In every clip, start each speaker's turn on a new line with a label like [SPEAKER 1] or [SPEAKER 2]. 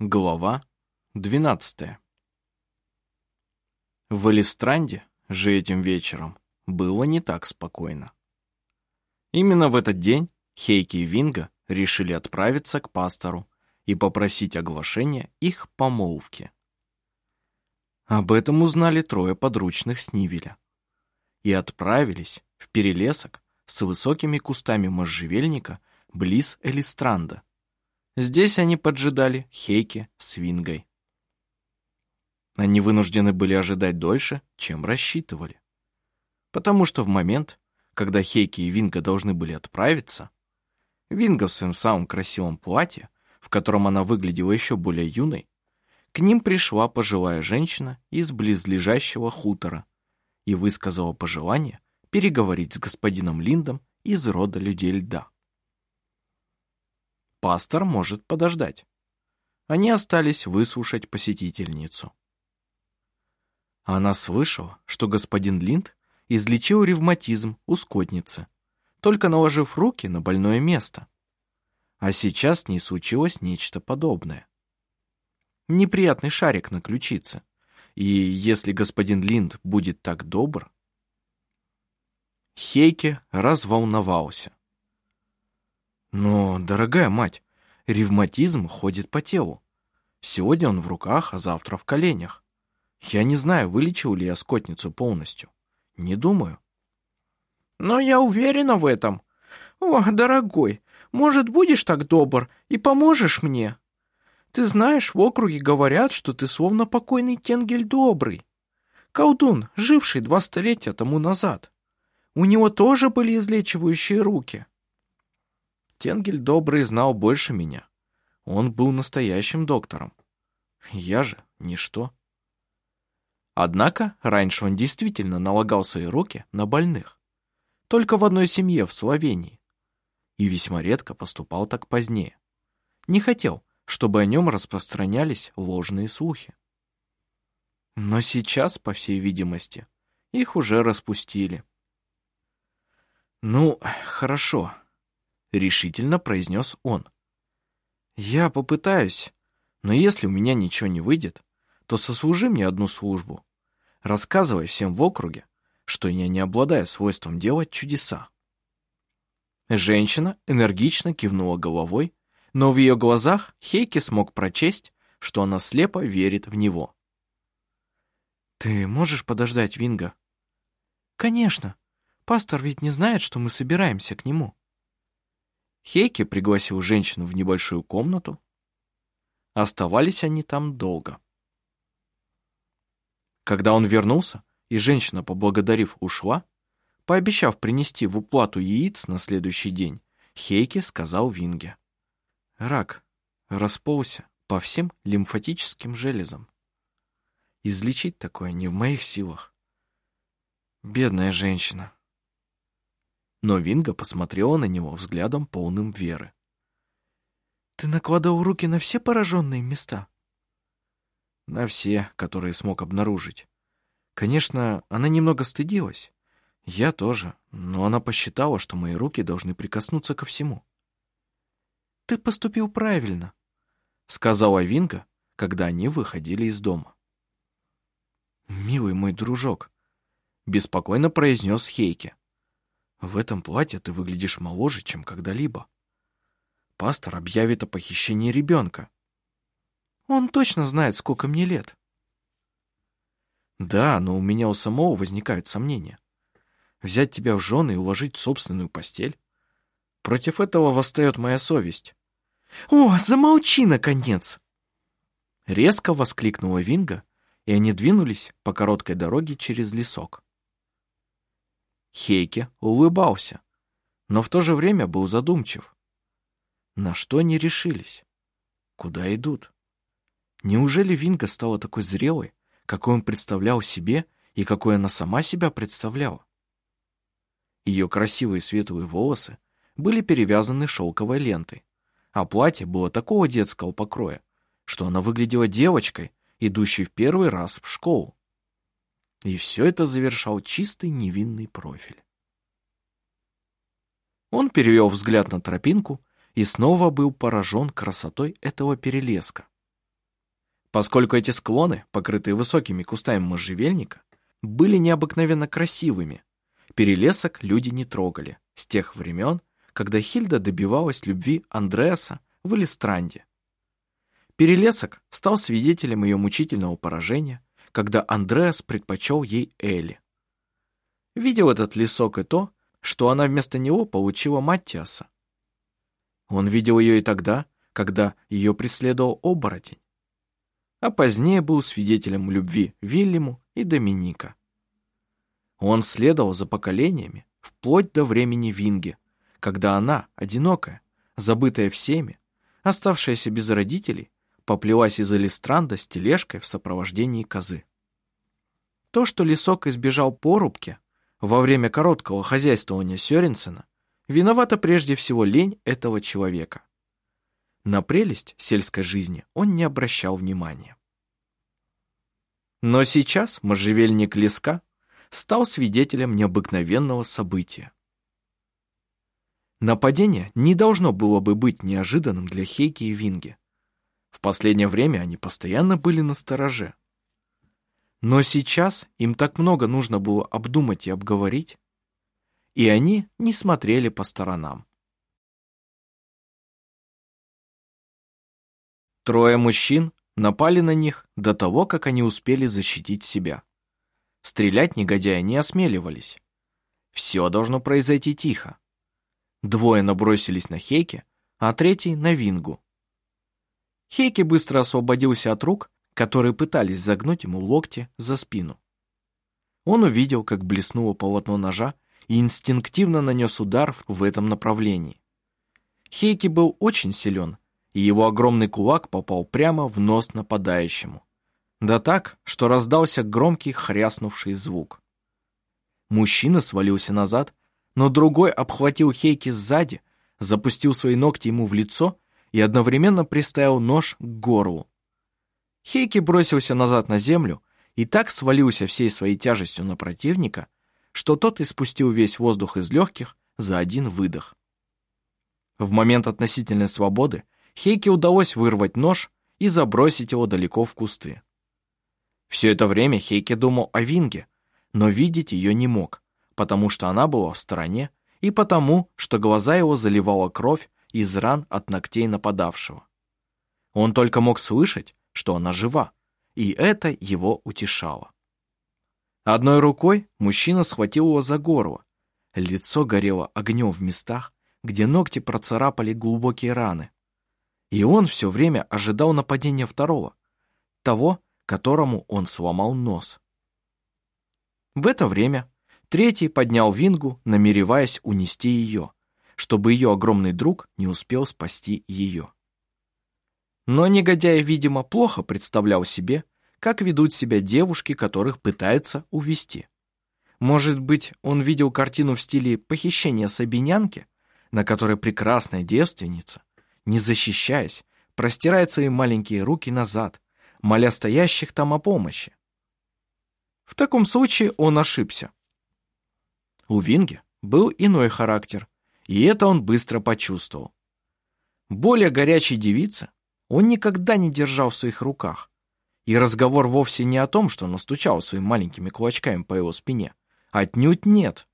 [SPEAKER 1] Глава 12 В Элистранде же этим вечером было не так спокойно. Именно в этот день Хейки и Винга решили отправиться к пастору и попросить оглашения их помолвки. Об этом узнали трое подручных Снивеля и отправились в перелесок с высокими кустами можжевельника близ Элистранда, Здесь они поджидали Хейки с Вингой. Они вынуждены были ожидать дольше, чем рассчитывали. Потому что в момент, когда Хейки и Винга должны были отправиться, Винга в своем самом красивом платье, в котором она выглядела еще более юной, к ним пришла пожилая женщина из близлежащего хутора и высказала пожелание переговорить с господином Линдом из рода людей льда. Пастор может подождать. Они остались выслушать посетительницу. Она слышала, что господин Линд излечил ревматизм у скотницы, только наложив руки на больное место. А сейчас не случилось нечто подобное. Неприятный шарик на ключице. И если господин Линд будет так добр... Хейке разволновался. Но, дорогая мать, ревматизм ходит по телу. Сегодня он в руках, а завтра в коленях. Я не знаю, вылечил ли я скотницу полностью. Не думаю. Но я уверена в этом. О, дорогой, может, будешь так добр и поможешь мне? Ты знаешь, в округе говорят, что ты словно покойный Тенгель Добрый. Колдун, живший два столетия тому назад. У него тоже были излечивающие руки. Тенгель Добрый знал больше меня. Он был настоящим доктором. Я же ничто. Однако раньше он действительно налагал свои руки на больных. Только в одной семье в Словении. И весьма редко поступал так позднее. Не хотел, чтобы о нем распространялись ложные слухи. Но сейчас, по всей видимости, их уже распустили. «Ну, хорошо», — решительно произнес он. «Я попытаюсь, но если у меня ничего не выйдет, то сослужи мне одну службу. Рассказывай всем в округе, что я не обладаю свойством делать чудеса». Женщина энергично кивнула головой, но в ее глазах Хейки смог прочесть, что она слепо верит в него. «Ты можешь подождать Винга?» «Конечно. Пастор ведь не знает, что мы собираемся к нему». Хейке пригласил женщину в небольшую комнату. Оставались они там долго. Когда он вернулся, и женщина, поблагодарив, ушла, пообещав принести в уплату яиц на следующий день, Хейке сказал Винге. «Рак расползся по всем лимфатическим железам. Излечить такое не в моих силах. Бедная женщина». Но Винга посмотрела на него взглядом полным веры. «Ты накладывал руки на все пораженные места?» «На все, которые смог обнаружить. Конечно, она немного стыдилась. Я тоже, но она посчитала, что мои руки должны прикоснуться ко всему». «Ты поступил правильно», — сказала Винга, когда они выходили из дома. «Милый мой дружок», — беспокойно произнес Хейке. В этом платье ты выглядишь моложе, чем когда-либо. Пастор объявит о похищении ребенка. Он точно знает, сколько мне лет. Да, но у меня у самого возникают сомнения. Взять тебя в жены и уложить в собственную постель? Против этого восстает моя совесть. «О, замолчи, наконец!» Резко воскликнула Винга, и они двинулись по короткой дороге через лесок. Хейке улыбался, но в то же время был задумчив. На что они решились? Куда идут? Неужели Винга стала такой зрелой, какой он представлял себе и какой она сама себя представляла? Ее красивые светлые волосы были перевязаны шелковой лентой, а платье было такого детского покроя, что она выглядела девочкой, идущей в первый раз в школу. И все это завершал чистый невинный профиль. Он перевел взгляд на тропинку и снова был поражен красотой этого перелеска. Поскольку эти склоны, покрытые высокими кустами можжевельника, были необыкновенно красивыми, перелесок люди не трогали с тех времен, когда Хильда добивалась любви Андреаса в Элистранде. Перелесок стал свидетелем ее мучительного поражения, когда Андреас предпочел ей Элли. Видел этот лесок и то, что она вместо него получила Маттиаса. Он видел ее и тогда, когда ее преследовал оборотень. А позднее был свидетелем любви Вильяму и Доминика. Он следовал за поколениями вплоть до времени Винги, когда она, одинокая, забытая всеми, оставшаяся без родителей, поплелась из Элистранда с тележкой в сопровождении козы. То, что лесок избежал порубки во время короткого хозяйствования Сёренсена, виновата прежде всего лень этого человека. На прелесть сельской жизни он не обращал внимания. Но сейчас можжевельник леска стал свидетелем необыкновенного события. Нападение не должно было бы быть неожиданным для Хейки и Винги. В последнее время они постоянно были на стороже. Но сейчас им так много нужно было обдумать и обговорить, и они не смотрели по сторонам. Трое мужчин напали на них до того, как они успели защитить себя. Стрелять негодяи не осмеливались. Все должно произойти тихо. Двое набросились на Хейке, а третий — на Вингу. Хейке быстро освободился от рук, которые пытались загнуть ему локти за спину. Он увидел, как блеснуло полотно ножа, и инстинктивно нанес удар в этом направлении. Хейки был очень силен, и его огромный кулак попал прямо в нос нападающему. Да так, что раздался громкий хряснувший звук. Мужчина свалился назад, но другой обхватил Хейки сзади, запустил свои ногти ему в лицо и одновременно приставил нож к горлу. Хейки бросился назад на землю и так свалился всей своей тяжестью на противника, что тот испустил весь воздух из легких за один выдох. В момент относительной свободы Хейке удалось вырвать нож и забросить его далеко в кусты. Все это время Хейке думал о Винге, но видеть ее не мог, потому что она была в стороне и потому, что глаза его заливала кровь из ран от ногтей нападавшего. Он только мог слышать, что она жива, и это его утешало. Одной рукой мужчина схватил его за горло. Лицо горело огнем в местах, где ногти процарапали глубокие раны. И он все время ожидал нападения второго, того, которому он сломал нос. В это время третий поднял Вингу, намереваясь унести ее, чтобы ее огромный друг не успел спасти ее. Но негодяй, видимо, плохо представлял себе, как ведут себя девушки, которых пытаются увести. Может быть, он видел картину в стиле похищения сабинянки, на которой прекрасная девственница, не защищаясь, простирает свои маленькие руки назад, моля стоящих там о помощи. В таком случае он ошибся. У Винги был иной характер, и это он быстро почувствовал. Более горячей девицы он никогда не держал в своих руках. И разговор вовсе не о том, что настучал своими маленькими кулачками по его спине. Отнюдь нет.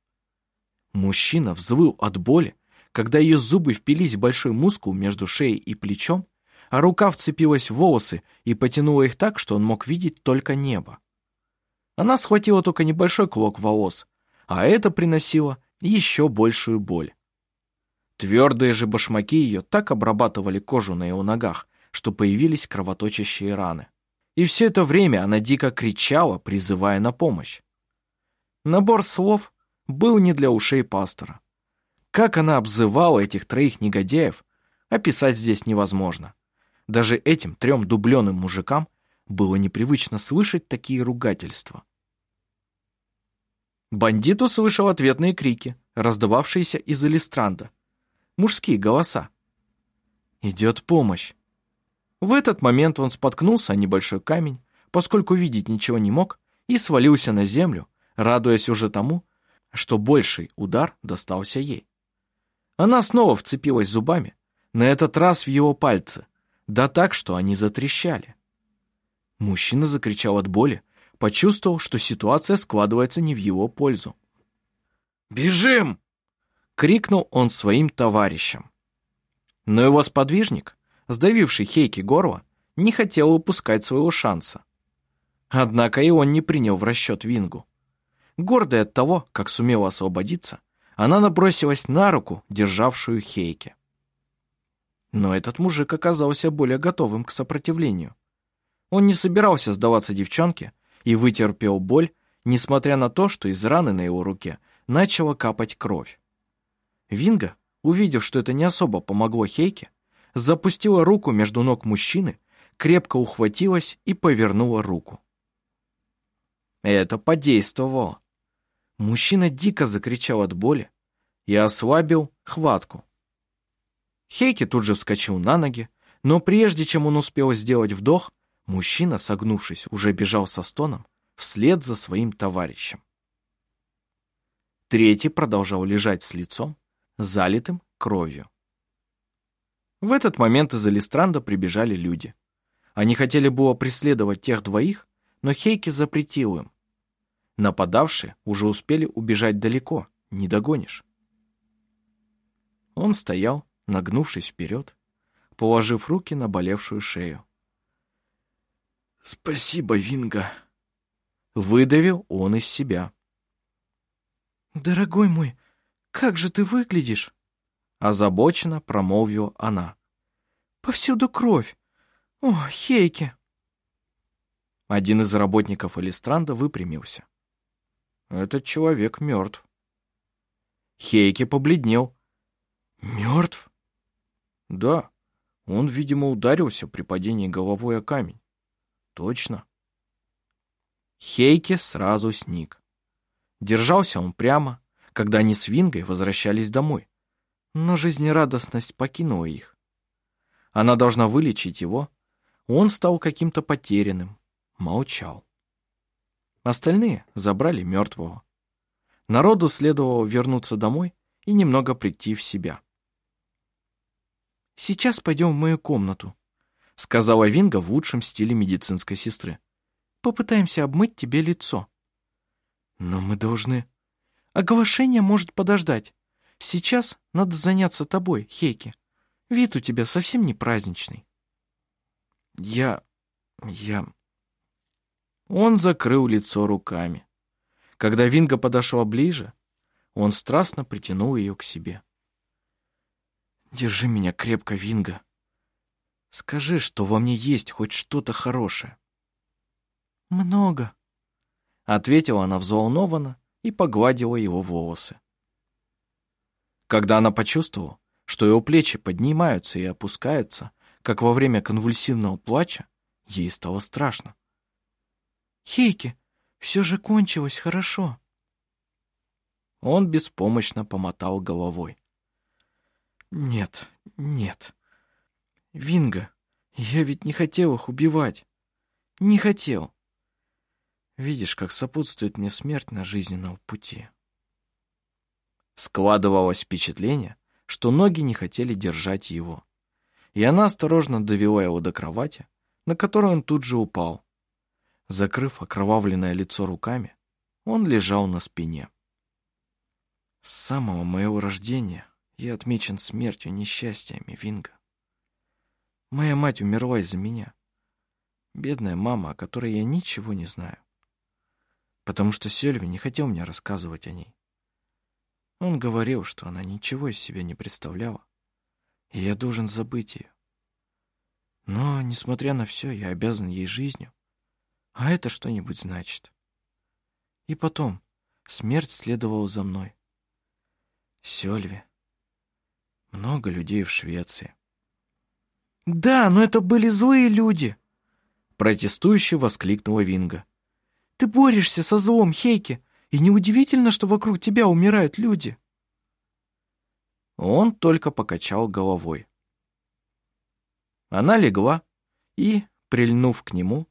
[SPEAKER 1] Мужчина взвыл от боли, когда ее зубы впились в большой мускул между шеей и плечом, а рука вцепилась в волосы и потянула их так, что он мог видеть только небо. Она схватила только небольшой клок волос, а это приносило еще большую боль. Твердые же башмаки ее так обрабатывали кожу на его ногах, что появились кровоточащие раны. И все это время она дико кричала, призывая на помощь. Набор слов был не для ушей пастора. Как она обзывала этих троих негодяев, описать здесь невозможно. Даже этим трем дубленым мужикам было непривычно слышать такие ругательства. Бандит услышал ответные крики, раздававшиеся из Элистранда. Мужские голоса. «Идет помощь!» В этот момент он споткнулся о небольшой камень, поскольку видеть ничего не мог, и свалился на землю, радуясь уже тому, что больший удар достался ей. Она снова вцепилась зубами, на этот раз в его пальцы, да так, что они затрещали. Мужчина закричал от боли, почувствовал, что ситуация складывается не в его пользу. «Бежим!» — крикнул он своим товарищам. Но его сподвижник, сдавивший Хейки горло, не хотел упускать своего шанса. Однако и он не принял в расчет Вингу. Гордая от того, как сумела освободиться, она набросилась на руку, державшую Хейке. Но этот мужик оказался более готовым к сопротивлению. Он не собирался сдаваться девчонке и вытерпел боль, несмотря на то, что из раны на его руке начала капать кровь. Винга, увидев, что это не особо помогло Хейке, запустила руку между ног мужчины, крепко ухватилась и повернула руку. Это подействовало. Мужчина дико закричал от боли и ослабил хватку. Хейки тут же вскочил на ноги, но прежде чем он успел сделать вдох, мужчина, согнувшись, уже бежал со стоном вслед за своим товарищем. Третий продолжал лежать с лицом, залитым кровью. В этот момент из Алистранда прибежали люди. Они хотели было преследовать тех двоих, но Хейки запретил им. Нападавшие уже успели убежать далеко, не догонишь. Он стоял, нагнувшись вперед, положив руки на болевшую шею. «Спасибо, Винга!» Выдавил он из себя.
[SPEAKER 2] «Дорогой мой, как же ты выглядишь?»
[SPEAKER 1] Озабоченно промолвила она.
[SPEAKER 2] «Повсюду кровь! О, Хейки!»
[SPEAKER 1] Один из работников Элистранда выпрямился. «Этот человек мертв». Хейки побледнел. «Мертв?» «Да, он, видимо, ударился при падении головой о камень». «Точно». Хейки сразу сник. Держался он прямо, когда они с Вингой возвращались домой. Но жизнерадостность покинула их. Она должна вылечить его. Он стал каким-то потерянным, молчал. Остальные забрали мертвого. Народу следовало вернуться домой и немного прийти в себя.
[SPEAKER 2] «Сейчас пойдем в мою комнату», — сказала Винга в лучшем стиле медицинской сестры. «Попытаемся обмыть тебе лицо». «Но мы должны...» «Оглашение может подождать. Сейчас надо заняться тобой, Хейки. Вид у тебя совсем не праздничный».
[SPEAKER 1] «Я... я...» Он закрыл лицо руками. Когда Винга подошла ближе, он страстно притянул ее к себе. «Держи меня крепко, Винга. Скажи, что во мне есть хоть что-то хорошее».
[SPEAKER 2] «Много», —
[SPEAKER 1] ответила она взволнованно и погладила его волосы. Когда она почувствовала, что его плечи поднимаются и опускаются, как во время конвульсивного плача, ей стало страшно.
[SPEAKER 2] «Хейки, все же кончилось хорошо».
[SPEAKER 1] Он беспомощно помотал головой. «Нет, нет. Винга, я ведь не хотел их убивать. Не хотел. Видишь, как сопутствует мне смерть на жизненном пути». Складывалось впечатление, что ноги не хотели держать его. И она осторожно довела его до кровати, на которую он тут же упал. Закрыв окровавленное лицо руками, он лежал на спине. С самого моего рождения я отмечен смертью, несчастьями, Винга. Моя мать умерла из-за меня. Бедная мама, о которой я ничего не знаю. Потому что Сельви не хотел мне рассказывать о ней. Он говорил, что она ничего из себя не представляла, и я должен забыть ее. Но, несмотря на все, я обязан ей жизнью, а это что-нибудь значит. И потом, смерть следовала за мной. Сёльви. Много людей в Швеции.
[SPEAKER 2] «Да, но это были злые люди!»
[SPEAKER 1] Протестующе воскликнула Винга.
[SPEAKER 2] «Ты борешься со злом, Хейки, и неудивительно, что вокруг тебя умирают люди».
[SPEAKER 1] Он только покачал головой. Она легла и, прильнув к нему,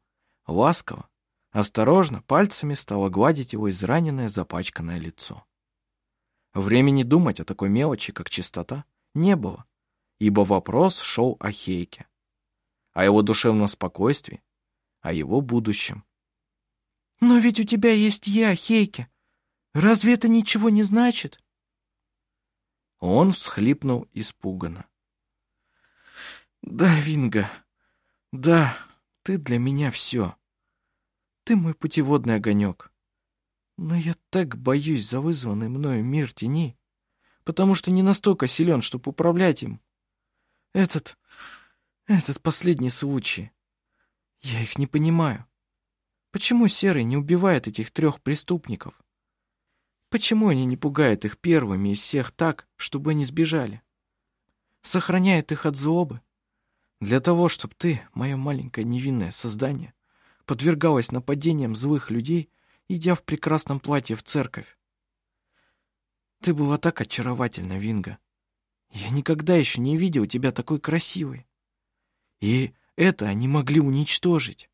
[SPEAKER 1] ласково, осторожно, пальцами стала гладить его израненное запачканное лицо. Времени думать о такой мелочи, как чистота, не было, ибо вопрос шел о Хейке, о его душевном спокойствии, о его будущем.
[SPEAKER 2] «Но ведь у тебя есть я, Хейке. Разве это ничего не значит?»
[SPEAKER 1] Он всхлипнул испуганно.
[SPEAKER 2] «Да, Винга, да, ты для меня все. Ты мой путеводный огонек. Но я так боюсь за вызванный мною мир тени, потому что не настолько силен, чтобы управлять им. Этот... этот последний случай. Я их не понимаю. Почему Серый не убивает этих трех преступников? Почему они не пугают их первыми из всех так, чтобы они сбежали? Сохраняют их от злобы? Для того, чтобы ты, мое маленькое невинное создание, подвергалась нападениям злых людей, идя в прекрасном платье в церковь. Ты была так очаровательна, Винга. Я никогда еще не видел тебя такой красивой. И это они могли уничтожить.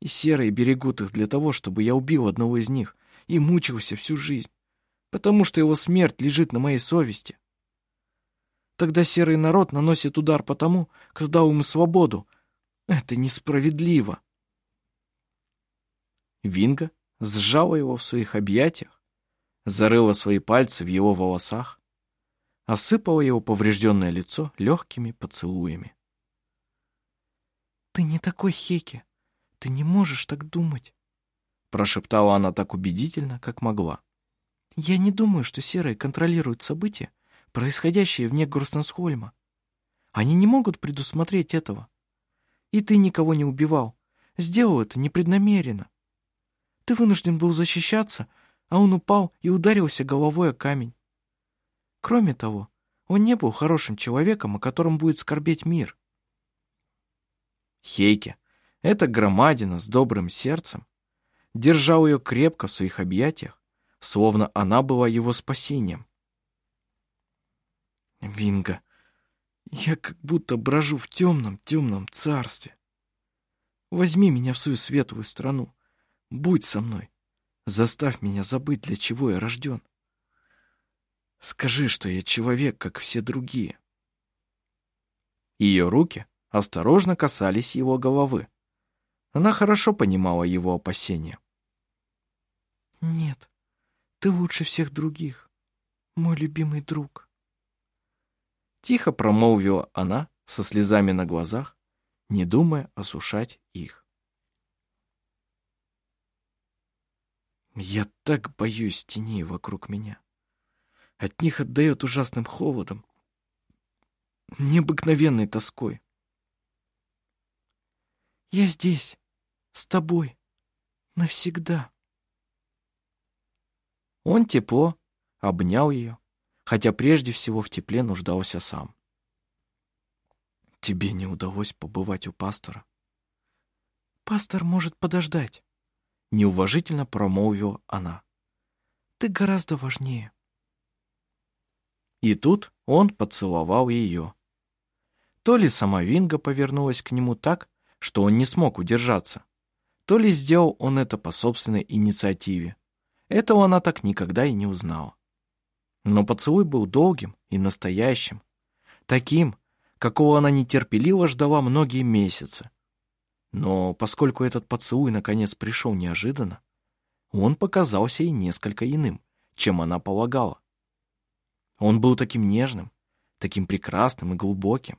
[SPEAKER 2] И серые берегут их для того, чтобы я убил одного из них и мучился всю жизнь, потому что его смерть лежит на моей совести. Тогда серый народ наносит удар по тому, кто дал ему свободу. Это несправедливо.
[SPEAKER 1] Винга сжала его в своих объятиях, зарыла свои пальцы в его волосах, осыпала его поврежденное лицо легкими поцелуями.
[SPEAKER 2] «Ты не такой Хеки. Ты не можешь так думать», —
[SPEAKER 1] прошептала она так убедительно, как могла.
[SPEAKER 2] «Я не думаю, что серые контролируют события, происходящее вне Горстенсхольма. Они не могут предусмотреть этого. И ты никого не убивал. Сделал это непреднамеренно. Ты вынужден был защищаться, а он упал и ударился головой о камень. Кроме того, он не был хорошим человеком, о котором будет скорбеть мир.
[SPEAKER 1] Хейке, эта громадина с добрым сердцем, держал ее крепко в своих объятиях, словно она была его спасением.
[SPEAKER 2] Винга, я как будто брожу в темном-темном царстве. Возьми меня в свою светлую страну. Будь со мной. Заставь меня забыть, для чего я рожден. Скажи, что я человек, как все другие.
[SPEAKER 1] Ее руки осторожно касались его головы. Она хорошо понимала его опасения.
[SPEAKER 2] «Нет, ты лучше всех других, мой любимый друг».
[SPEAKER 1] Тихо промолвила она со слезами на глазах, не думая осушать их.
[SPEAKER 2] Я так боюсь теней вокруг меня. От них отдает ужасным холодом, необыкновенной тоской. Я здесь, с тобой, навсегда.
[SPEAKER 1] Он тепло обнял ее, хотя прежде всего в тепле нуждался сам.
[SPEAKER 2] Тебе не удалось побывать у пастора? Пастор может подождать
[SPEAKER 1] неуважительно промолвила она.
[SPEAKER 2] «Ты гораздо важнее».
[SPEAKER 1] И тут он поцеловал ее. То ли сама Винга повернулась к нему так, что он не смог удержаться, то ли сделал он это по собственной инициативе. Этого она так никогда и не узнала. Но поцелуй был долгим и настоящим, таким, какого она нетерпеливо ждала многие месяцы. Но поскольку этот поцелуй наконец пришел неожиданно, он показался ей несколько иным, чем она полагала. Он был таким нежным, таким прекрасным и глубоким.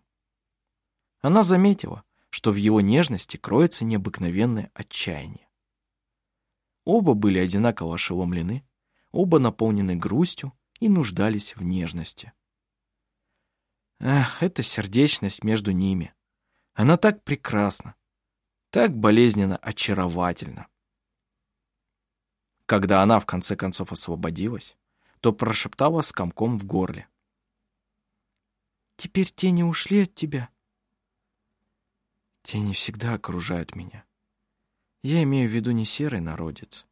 [SPEAKER 1] Она заметила, что в его нежности кроется необыкновенное отчаяние. Оба были одинаково ошеломлены, оба наполнены грустью и нуждались в нежности. Эх, эта сердечность между ними. Она так прекрасна, так болезненно очаровательно. Когда она в конце концов освободилась, то прошептала с комком в горле.
[SPEAKER 2] «Теперь тени ушли от тебя?»
[SPEAKER 1] «Тени всегда окружают меня. Я имею в виду не серый народец.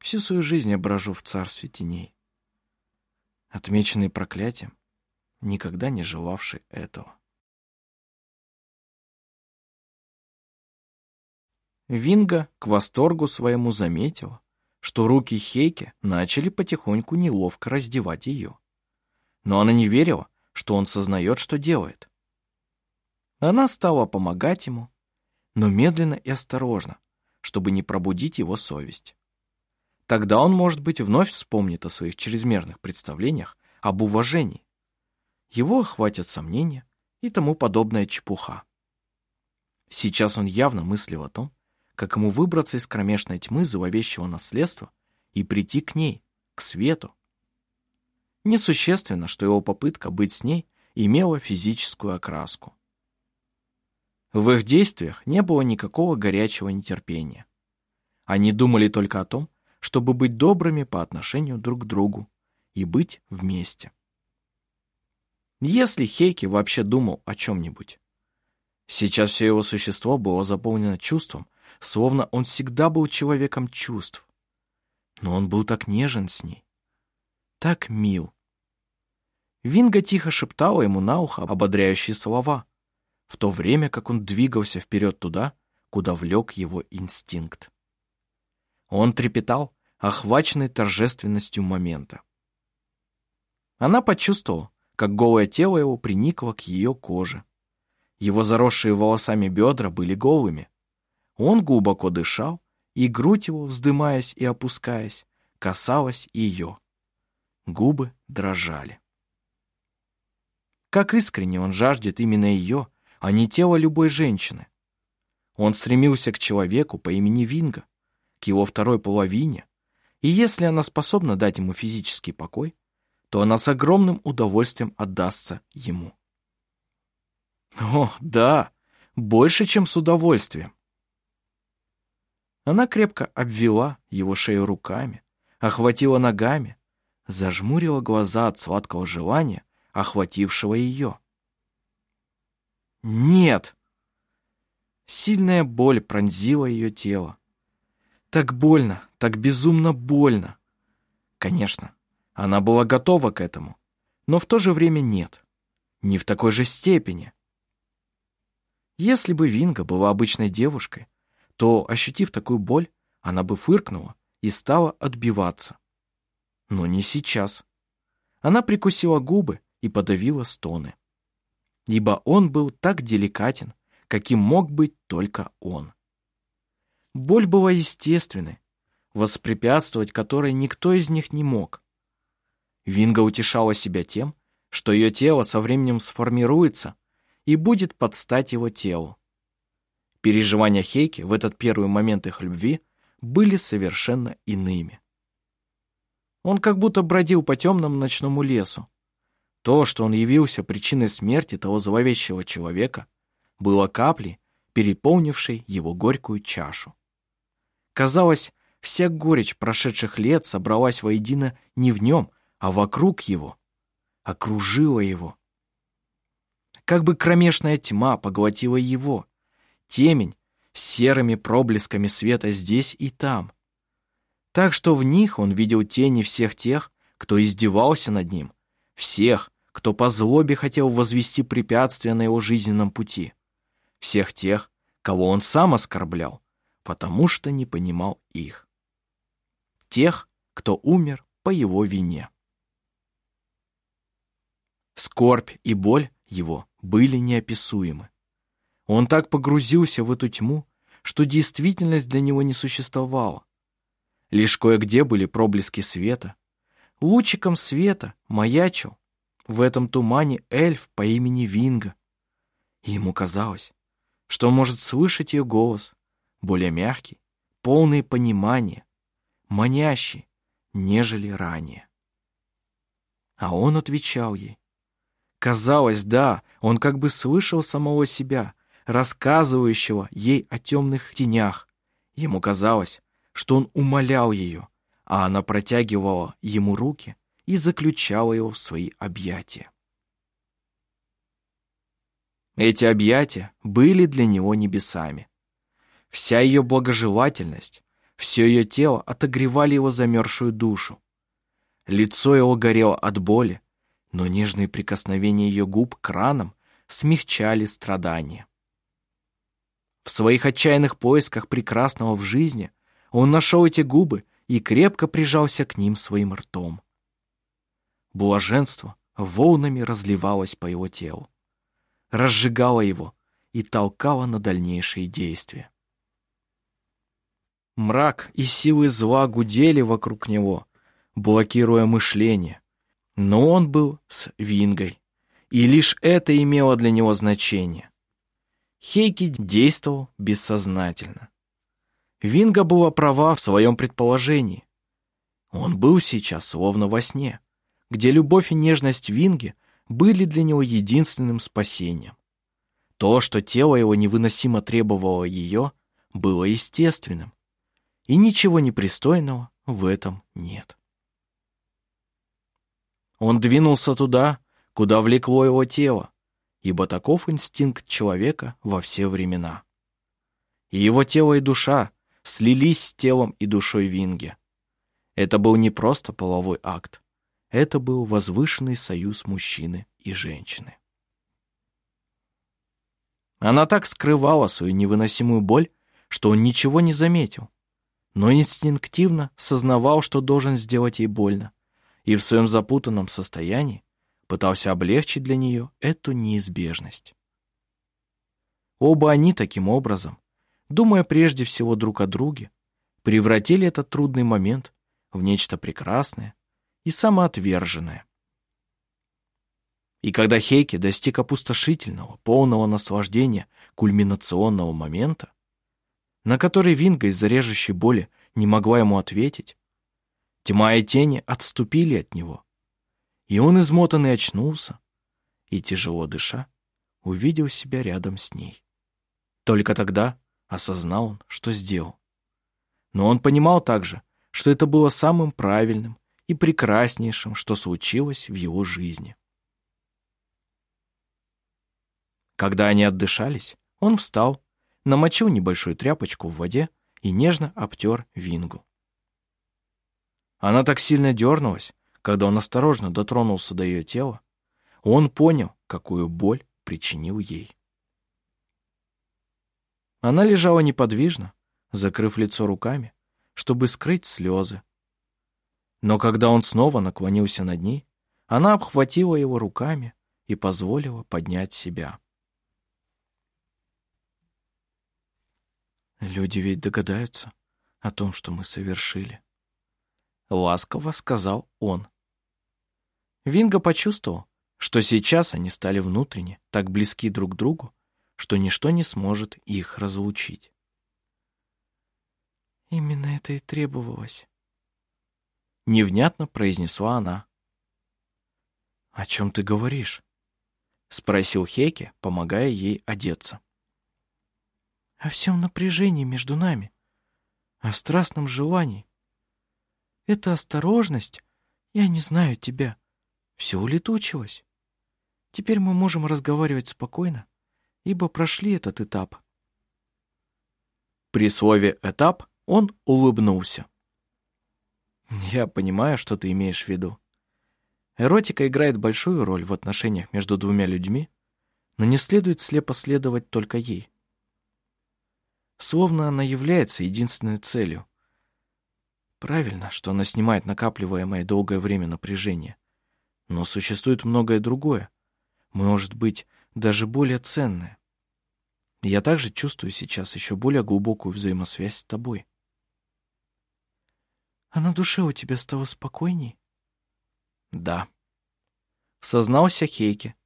[SPEAKER 1] Всю свою жизнь я брожу в царстве теней, отмеченный проклятием, никогда не желавший этого». Винга к восторгу своему заметила, что руки Хейки начали потихоньку неловко раздевать ее. Но она не верила, что он сознает, что делает. Она стала помогать ему, но медленно и осторожно, чтобы не пробудить его совесть. Тогда он, может быть, вновь вспомнит о своих чрезмерных представлениях об уважении. Его охватят сомнения и тому подобная чепуха. Сейчас он явно мыслил о том, как ему выбраться из кромешной тьмы зловещего наследства и прийти к ней, к свету. Несущественно, что его попытка быть с ней имела физическую окраску. В их действиях не было никакого горячего нетерпения. Они думали только о том, чтобы быть добрыми по отношению друг к другу и быть вместе. Если Хейки вообще думал о чем-нибудь. Сейчас все его существо было заполнено чувством, словно он всегда был человеком чувств. Но он был так нежен с ней, так мил. Винга тихо шептала ему на ухо ободряющие слова, в то время как он двигался вперед туда, куда влек его инстинкт. Он трепетал, охваченный торжественностью момента. Она почувствовала, как голое тело его приникло к ее коже. Его заросшие волосами бедра были голыми. Он глубоко дышал, и грудь его, вздымаясь и опускаясь, касалась ее. Губы дрожали. Как искренне он жаждет именно ее, а не тело любой женщины. Он стремился к человеку по имени Винга, к его второй половине, и если она способна дать ему физический покой, то она с огромным удовольствием отдастся ему. О, да, больше, чем с удовольствием. Она крепко обвела его шею руками, охватила ногами, зажмурила глаза от сладкого желания, охватившего ее. «Нет!» Сильная боль пронзила ее тело. Так больно, так безумно больно. Конечно, она была готова к этому, но в то же время нет. Не в такой же степени. Если бы Винга была обычной девушкой, то, ощутив такую боль, она бы фыркнула и стала отбиваться. Но не сейчас. Она прикусила губы и подавила стоны. Ибо он был так деликатен, каким мог быть только он. Боль была естественной, воспрепятствовать которой никто из них не мог. Винга утешала себя тем, что ее тело со временем сформируется и будет под стать его телу. Переживания Хейки в этот первый момент их любви были совершенно иными. Он как будто бродил по темному ночному лесу. То, что он явился причиной смерти того зловещего человека, было каплей, переполнившей его горькую чашу. Казалось, вся горечь прошедших лет собралась воедино не в нем, а вокруг его, окружила его. Как бы кромешная тьма поглотила его, темень с серыми проблесками света здесь и там. Так что в них он видел тени всех тех, кто издевался над ним, всех, кто по злобе хотел возвести препятствия на его жизненном пути, всех тех, кого он сам оскорблял, потому что не понимал их. Тех, кто умер по его вине. Скорбь и боль его были неописуемы. Он так погрузился в эту тьму, что действительность для него не существовала. Лишь кое-где были проблески света. Лучиком света маячил в этом тумане эльф по имени Винга. И ему казалось, что он может слышать ее голос, более мягкий, полный понимания, манящий, нежели ранее. А он отвечал ей, Казалось, да, он как бы слышал самого себя, рассказывающего ей о темных тенях. Ему казалось, что он умолял ее, а она протягивала ему руки и заключала его в свои объятия. Эти объятия были для него небесами. Вся ее благожелательность, все ее тело отогревали его замерзшую душу. Лицо его горело от боли, но нежные прикосновения ее губ к ранам смягчали страдания. В своих отчаянных поисках прекрасного в жизни он нашел эти губы и крепко прижался к ним своим ртом. Блаженство волнами разливалось по его телу, разжигало его и толкало на дальнейшие действия. Мрак и силы зла гудели вокруг него, блокируя мышление. Но он был с Вингой, и лишь это имело для него значение. Хейки действовал бессознательно. Винга была права в своем предположении. Он был сейчас словно во сне, где любовь и нежность Винги были для него единственным спасением. То, что тело его невыносимо требовало ее, было естественным, и ничего непристойного в этом нет. Он двинулся туда, куда влекло его тело, ибо таков инстинкт человека во все времена. И его тело и душа слились с телом и душой Винге. Это был не просто половой акт, это был возвышенный союз мужчины и женщины. Она так скрывала свою невыносимую боль, что он ничего не заметил, но инстинктивно сознавал, что должен сделать ей больно, и в своем запутанном состоянии пытался облегчить для нее эту неизбежность. Оба они таким образом, думая прежде всего друг о друге, превратили этот трудный момент в нечто прекрасное и самоотверженное. И когда Хейке достиг опустошительного, полного наслаждения кульминационного момента, на который Винга из-за режущей боли не могла ему ответить, тьма и тени отступили от него, и он, измотанный, очнулся и, тяжело дыша, увидел себя рядом с ней. Только тогда осознал он, что сделал. Но он понимал также, что это было самым правильным и прекраснейшим, что случилось в его жизни. Когда они отдышались, он встал, намочил небольшую тряпочку в воде и нежно обтер Вингу. Она так сильно дернулась, когда он осторожно дотронулся до ее тела, он понял, какую боль причинил ей. Она лежала неподвижно, закрыв лицо руками, чтобы скрыть слезы. Но когда он снова наклонился над ней, она обхватила его руками и позволила поднять себя. «Люди ведь догадаются о том, что мы совершили», — ласково сказал он. Винго почувствовал, что сейчас они стали внутренне так близки друг к другу, что ничто не сможет их разлучить. «Именно это и требовалось», — невнятно произнесла она. «О чем ты говоришь?» — спросил Хейке, помогая ей одеться. «О всем напряжении между нами, о страстном желании. Это осторожность, я не знаю тебя, все улетучилось. Теперь мы можем разговаривать спокойно, ибо прошли этот этап. При слове «этап» он улыбнулся. Я понимаю, что ты имеешь в виду. Эротика играет большую роль в отношениях между двумя людьми, но не следует слепо следовать только ей. Словно она является единственной целью. Правильно, что она снимает накапливаемое долгое время напряжение. Но существует многое другое, может быть, даже более ценное. Я также чувствую сейчас еще более глубокую взаимосвязь с тобой. А на душе у тебя стало спокойней? Да. Сознался Хейке.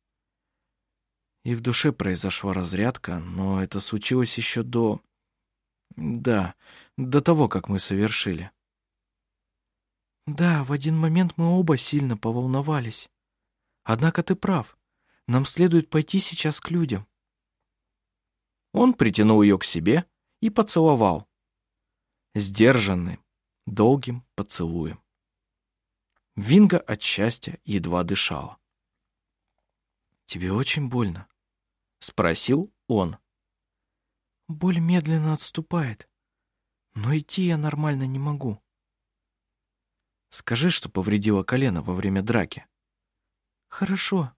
[SPEAKER 1] И в душе произошла разрядка, но это случилось еще до... Да, до того, как мы совершили. Да, в один момент мы оба сильно поволновались. Однако ты прав. Нам следует пойти сейчас к людям. Он притянул ее к себе и поцеловал. Сдержанным, долгим поцелуем. Винга от счастья едва дышала. «Тебе очень больно?» — спросил он. «Боль медленно отступает, но идти я нормально не могу». Скажи, что повредила колено во время драки. Хорошо.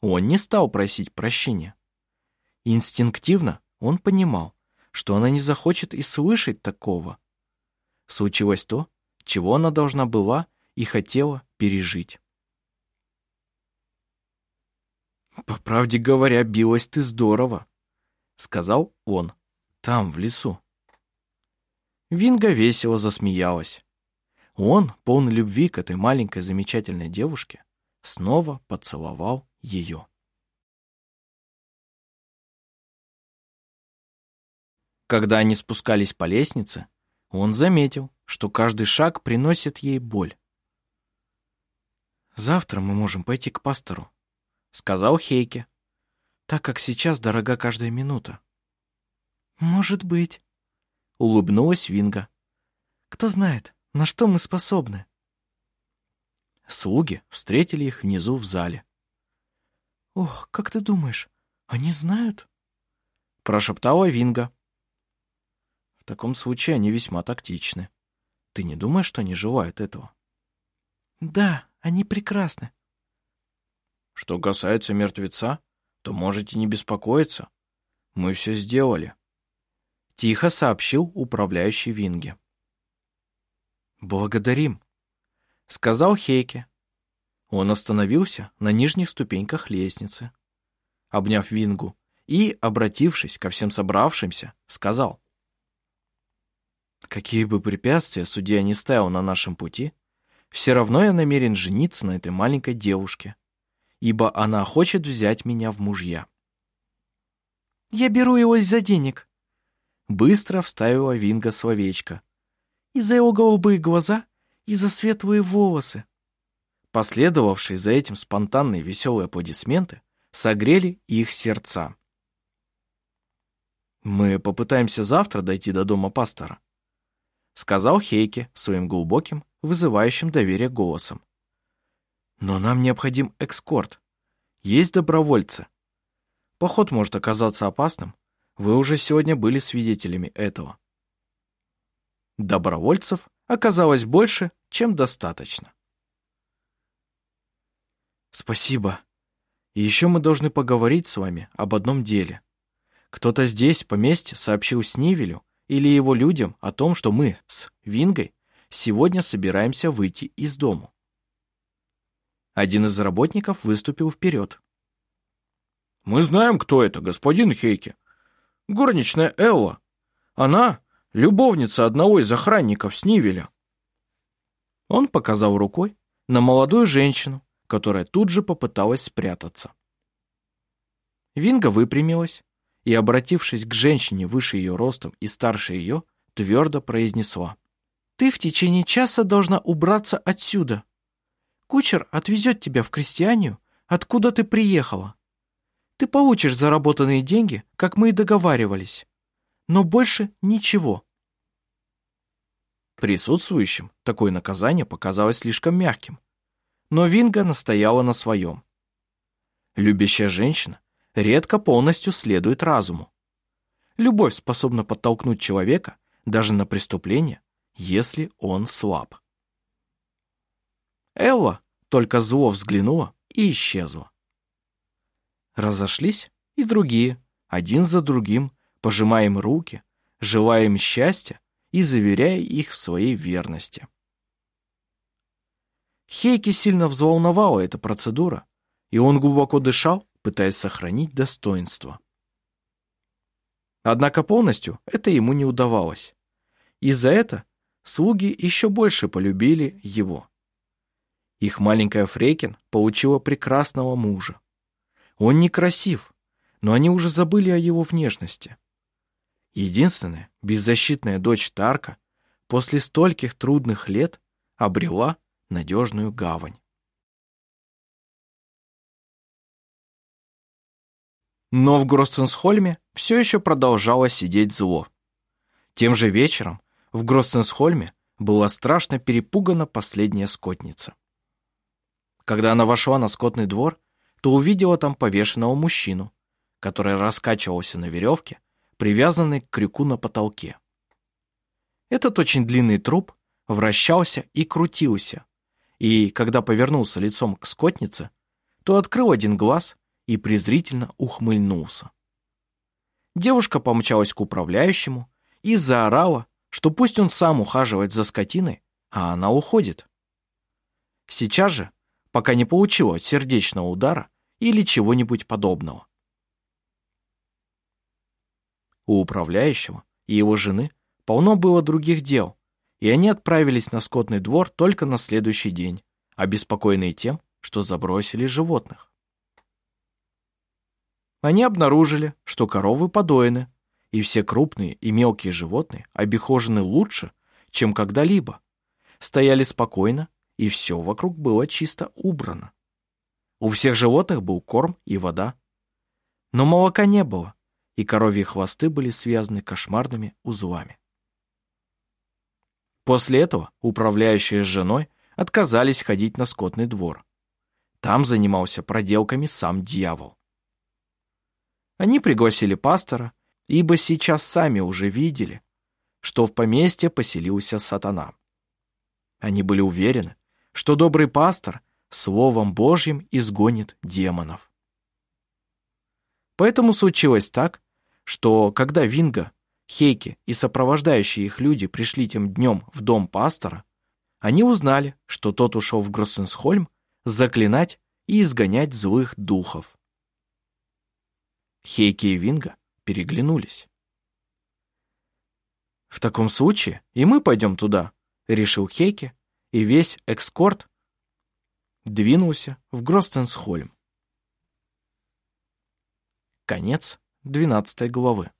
[SPEAKER 1] Он не стал просить прощения. Инстинктивно он понимал, что она не захочет и слышать такого. Случилось то, чего она должна была и хотела пережить. «По правде говоря, билась ты здорово», — сказал он, — «там, в лесу». Винга весело засмеялась. Он, полный любви к этой маленькой замечательной девушке, снова поцеловал ее. Когда они спускались по лестнице, он заметил, что каждый шаг приносит ей боль. «Завтра мы можем пойти к пастору», — сказал Хейке, «так как сейчас дорога каждая минута».
[SPEAKER 2] «Может быть», — улыбнулась Винга. «Кто знает, на что мы способны?»
[SPEAKER 1] Слуги встретили их внизу в зале.
[SPEAKER 2] «Ох, как ты думаешь, они знают?»
[SPEAKER 1] Прошептала Винга. В таком случае они весьма тактичны. Ты не думаешь, что они желают этого?
[SPEAKER 2] Да, они прекрасны.
[SPEAKER 1] Что касается мертвеца, то можете не беспокоиться. Мы все сделали. Тихо сообщил управляющий Винге. Благодарим, сказал Хейке. Он остановился на нижних ступеньках лестницы, обняв Вингу и, обратившись ко всем собравшимся, сказал. «Какие бы препятствия судья не ставил на нашем пути, все равно я намерен жениться на этой маленькой девушке, ибо она хочет взять меня в мужья».
[SPEAKER 2] «Я беру его из-за денег», —
[SPEAKER 1] быстро вставила Винга словечко.
[SPEAKER 2] «Из-за его голубые глаза и за светлые волосы».
[SPEAKER 1] Последовавшие за этим спонтанные веселые аплодисменты согрели их сердца. «Мы попытаемся завтра дойти до дома пастора», сказал Хейке своим глубоким, вызывающим доверие голосом. «Но нам необходим экскорт. Есть добровольцы. Поход может оказаться опасным. Вы уже сегодня были свидетелями этого». Добровольцев оказалось больше, чем достаточно. Спасибо. И еще мы должны поговорить с вами об одном деле. Кто-то здесь, в поместье, сообщил Снивелю или его людям о том, что мы с Вингой сегодня собираемся выйти из дому. Один из работников выступил вперед. «Мы знаем, кто это, господин Хейки. Горничная Элла. Она — любовница одного из охранников Снивеля». Он показал рукой на молодую женщину, которая тут же попыталась спрятаться. Винга выпрямилась и, обратившись к женщине выше ее ростом и старше ее, твердо произнесла. «Ты в течение часа должна убраться отсюда. Кучер отвезет тебя в крестьянию, откуда ты приехала. Ты получишь заработанные деньги, как мы и договаривались. Но больше ничего». Присутствующим такое наказание показалось слишком мягким. Но Винга настояла на своем. Любящая женщина редко полностью следует разуму. Любовь способна подтолкнуть человека даже на преступление, если он слаб. Элла только зло взглянула и исчезла. Разошлись и другие, один за другим, пожимая им руки, желая им счастья и заверяя их в своей верности. Хейки сильно взволновала эта процедура, и он глубоко дышал, пытаясь сохранить достоинство. Однако полностью это ему не удавалось. И за это слуги еще больше полюбили его. Их маленькая Фрейкин получила прекрасного мужа. Он некрасив, но они уже забыли о его внешности. Единственная беззащитная дочь Тарка после стольких трудных лет обрела надежную гавань. Но в Гростенсхольме все еще продолжало сидеть зло. Тем же вечером в Гростенсхольме была страшно перепугана последняя скотница. Когда она вошла на скотный двор, то увидела там повешенного мужчину, который раскачивался на веревке, привязанной к крюку на потолке. Этот очень длинный труп вращался и крутился, и, когда повернулся лицом к скотнице, то открыл один глаз и презрительно ухмыльнулся. Девушка помчалась к управляющему и заорала, что пусть он сам ухаживает за скотиной, а она уходит. Сейчас же, пока не получила сердечного удара или чего-нибудь подобного. У управляющего и его жены полно было других дел, и они отправились на скотный двор только на следующий день, обеспокоенные тем, что забросили животных. Они обнаружили, что коровы подоены, и все крупные и мелкие животные обихожены лучше, чем когда-либо, стояли спокойно, и все вокруг было чисто убрано. У всех животных был корм и вода. Но молока не было, и коровьи хвосты были связаны кошмарными узлами. После этого управляющие с женой отказались ходить на скотный двор. Там занимался проделками сам дьявол. Они пригласили пастора, ибо сейчас сами уже видели, что в поместье поселился сатана. Они были уверены, что добрый пастор Словом Божьим изгонит демонов. Поэтому случилось так, что когда Винга Хейки и сопровождающие их люди пришли тем днем в дом пастора, они узнали, что тот ушел в Гроссенсхольм заклинать и изгонять злых духов. Хейки и Винга переглянулись. «В таком случае и мы пойдем туда», — решил Хейки, и весь экскорт двинулся в Гростенсхольм. Конец двенадцатой главы.